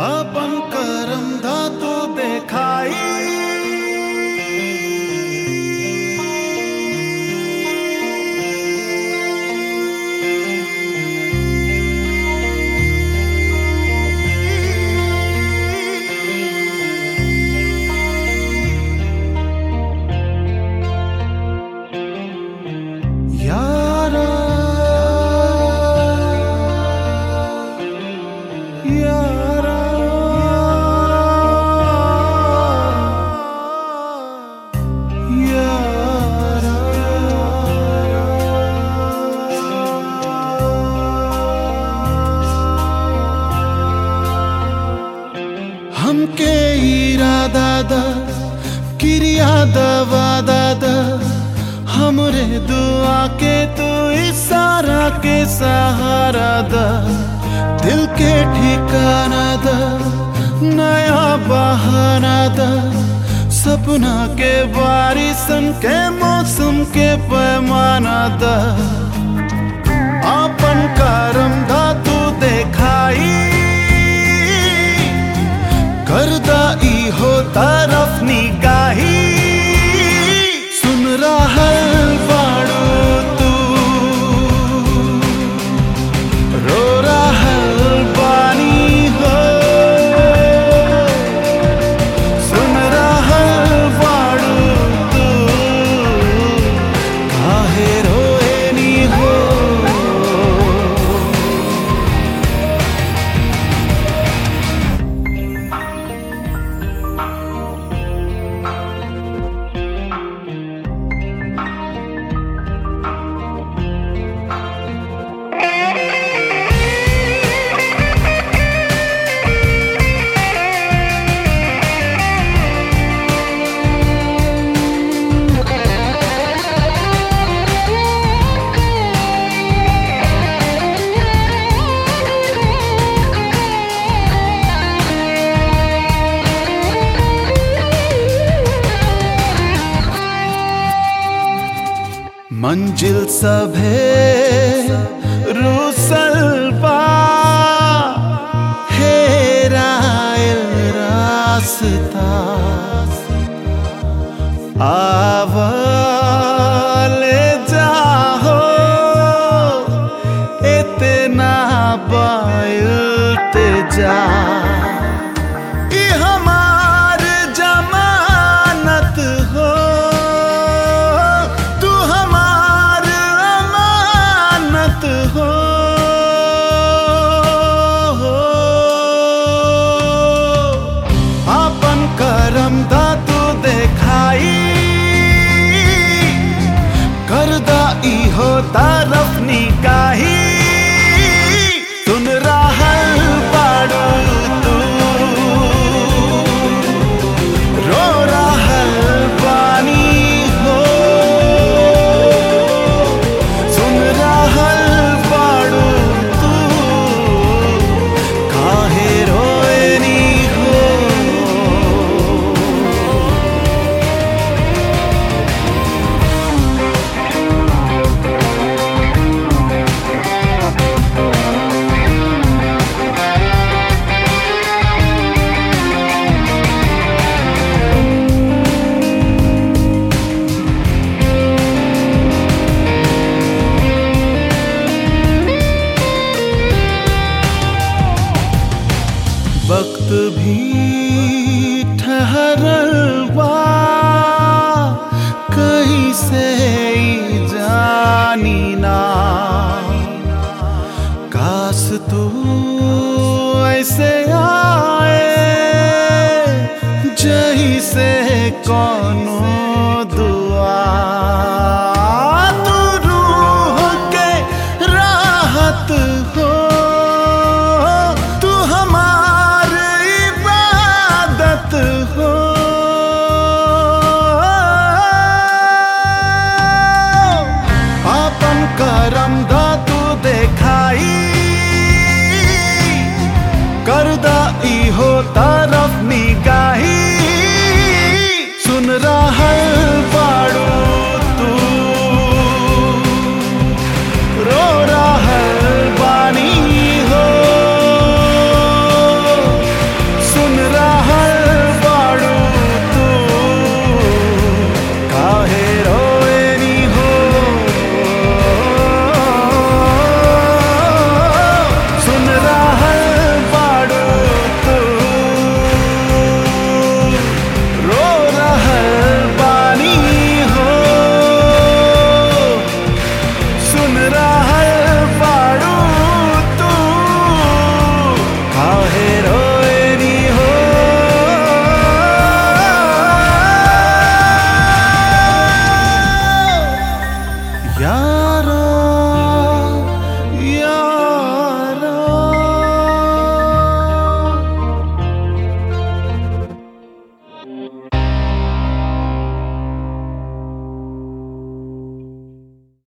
Up on दवा दादा, हमरे दुआ के तू इशारा के सहारा दा। दिल के ठिकाना दा, नया बहाना दा। सपना के बारिशन के मौसम के पैमाना दा। आपन करम धातु हो मंजिल सभे रूसल बा हेरायल रास्ता। आवले जाहो इतना बायते जा। करम तू देखाई। करदा ई हो वक्त भी ठहरल बा कहीं से जानी ना। काश तू ऐसे आए, जही से कोनो होता रफ निगाही। सुन रहा है